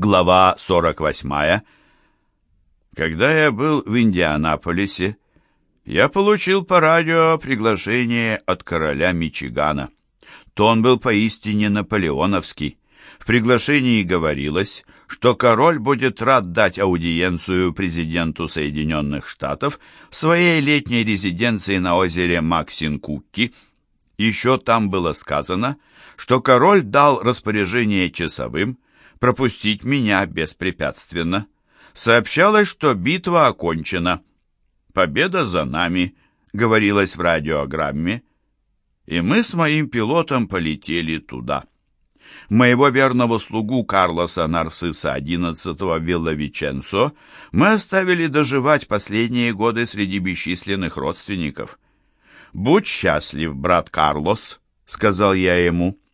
Глава 48. Когда я был в Индианаполисе, я получил по радио приглашение от короля Мичигана. Тон был поистине наполеоновский. В приглашении говорилось, что король будет рад дать аудиенцию президенту Соединенных Штатов в своей летней резиденции на озере Максин-Кукки. Еще там было сказано, что король дал распоряжение часовым, пропустить меня беспрепятственно. Сообщалось, что битва окончена. «Победа за нами», — говорилось в радиограмме, и мы с моим пилотом полетели туда. Моего верного слугу Карлоса Нарсиса XI Вилловиченцо мы оставили доживать последние годы среди бесчисленных родственников. «Будь счастлив, брат Карлос», — сказал я ему, —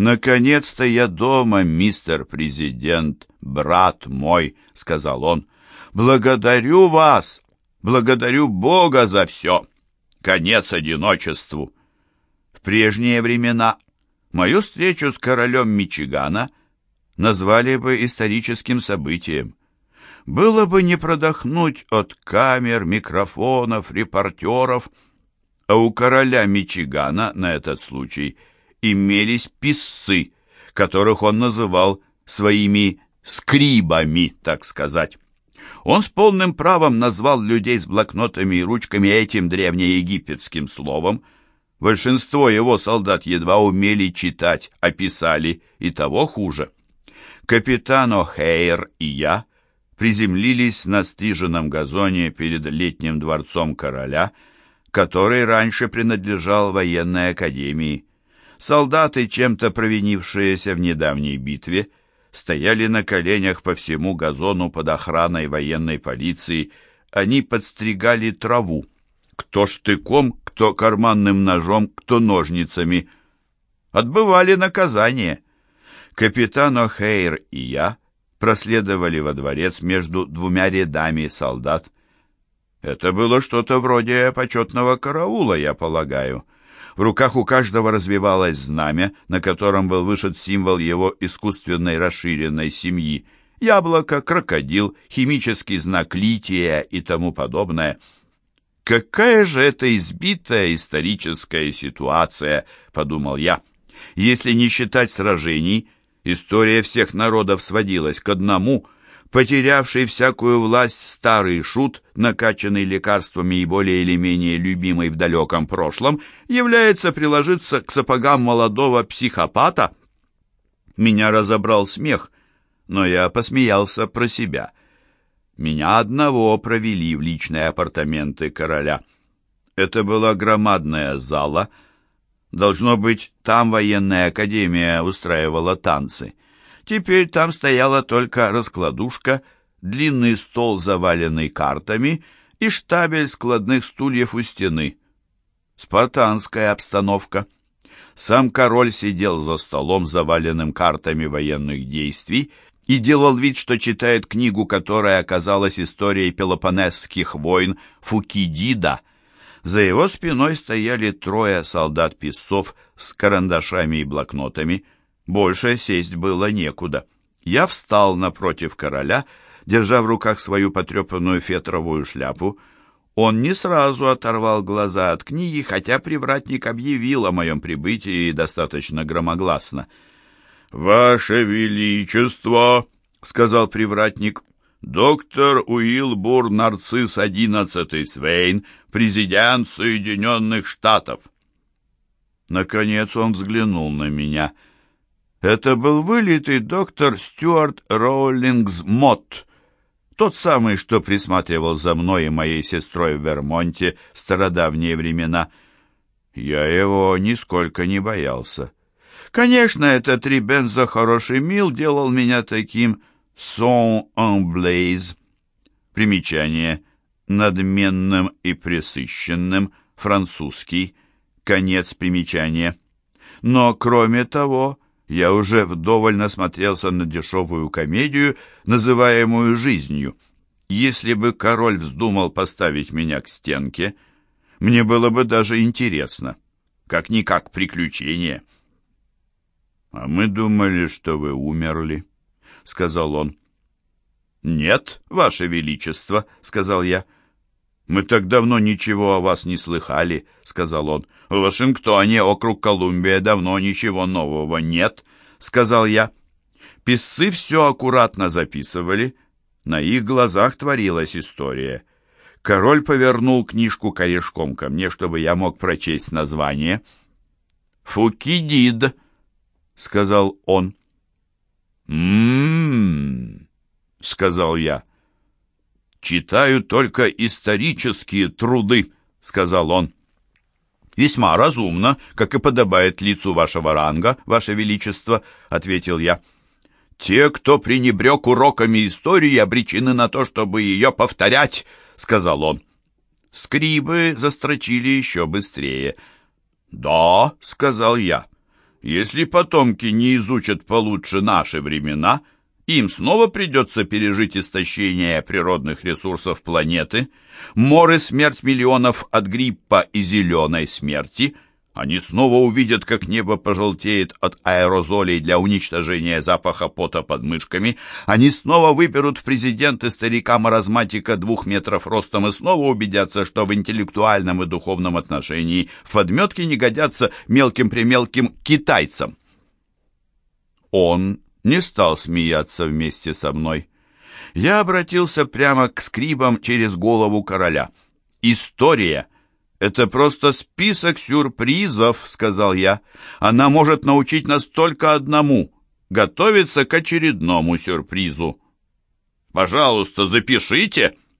«Наконец-то я дома, мистер президент, брат мой», — сказал он. «Благодарю вас, благодарю Бога за все. Конец одиночеству». В прежние времена мою встречу с королем Мичигана назвали бы историческим событием. Было бы не продохнуть от камер, микрофонов, репортеров, а у короля Мичигана на этот случай – имелись писцы, которых он называл своими скрибами, так сказать. Он с полным правом назвал людей с блокнотами и ручками этим древнеегипетским словом. Большинство его солдат едва умели читать, а писали, и того хуже. Капитан О'Хейр и я приземлились на стриженном газоне перед летним дворцом короля, который раньше принадлежал военной академии. Солдаты, чем-то провинившиеся в недавней битве, стояли на коленях по всему газону под охраной военной полиции. Они подстригали траву. Кто штыком, кто карманным ножом, кто ножницами. Отбывали наказание. Капитан О'Хейр и я проследовали во дворец между двумя рядами солдат. Это было что-то вроде почетного караула, я полагаю. В руках у каждого развивалось знамя, на котором был вышит символ его искусственной расширенной семьи. Яблоко, крокодил, химический знак лития и тому подобное. «Какая же это избитая историческая ситуация!» — подумал я. «Если не считать сражений, история всех народов сводилась к одному — потерявший всякую власть старый шут, накачанный лекарствами и более или менее любимый в далеком прошлом, является приложиться к сапогам молодого психопата? Меня разобрал смех, но я посмеялся про себя. Меня одного провели в личные апартаменты короля. Это была громадная зала. Должно быть, там военная академия устраивала танцы. Теперь там стояла только раскладушка, длинный стол, заваленный картами, и штабель складных стульев у стены. Спартанская обстановка. Сам король сидел за столом, заваленным картами военных действий, и делал вид, что читает книгу, которая оказалась историей пелопонесских войн Фукидида. За его спиной стояли трое солдат-песцов с карандашами и блокнотами — больше сесть было некуда. Я встал напротив короля, держа в руках свою потрепанную фетровую шляпу. Он не сразу оторвал глаза от книги, хотя привратник объявил о моем прибытии достаточно громогласно. «Ваше Величество!» — сказал привратник. «Доктор Уилбур Нарцисс одиннадцатый Свейн, президент Соединенных Штатов». Наконец он взглянул на меня — это был вылитый доктор Стюарт Роулингс Мот, тот самый, что присматривал за мной и моей сестрой в Вермонте в стародавние времена. Я его нисколько не боялся. Конечно, этот Рибензо хороший мил делал меня таким «сон en Примечание. Надменным и пресыщенным. Французский. Конец примечания. Но, кроме того, я уже вдоволь насмотрелся на дешевую комедию, называемую «жизнью». Если бы король вздумал поставить меня к стенке, мне было бы даже интересно, как-никак приключение. А мы думали, что вы умерли. — сказал он. «Нет, Ваше Величество», — сказал я. «Мы так давно ничего о вас не слыхали», — сказал он. «В Вашингтоне, округ Колумбия, давно ничего нового нет», — сказал я. Писцы все аккуратно записывали. На их глазах творилась история. Король повернул книжку корешком ко мне, чтобы я мог прочесть название. «Фукидид», — сказал он. «М-м-м», сказал я. «Читаю только исторические труды», — сказал он. «Весьма разумно, как и подобает лицу вашего ранга, ваше величество», — ответил я. «Те, кто пренебрег уроками истории, обречены на то, чтобы ее повторять», — сказал он. Скрибы застрочили еще быстрее. «Да», — сказал я, — «если потомки не изучат получше наши времена, им снова придется пережить истощение природных ресурсов планеты, мор и смерть миллионов от гриппа и зеленой смерти — они снова увидят, как небо пожелтеет от аэрозолей для уничтожения запаха пота под мышками. Они снова выберут в президенты старика-маразматика двух метров ростом и снова убедятся, что в интеллектуальном и духовном отношении в подметке не годятся мелким-примелким китайцам. Он не стал смеяться вместе со мной. Я обратился прямо к скрибам через голову короля. «История!» «Это просто список сюрпризов», — сказал я. «Она может научить нас только одному — готовиться к очередному сюрпризу». «Пожалуйста, запишите»,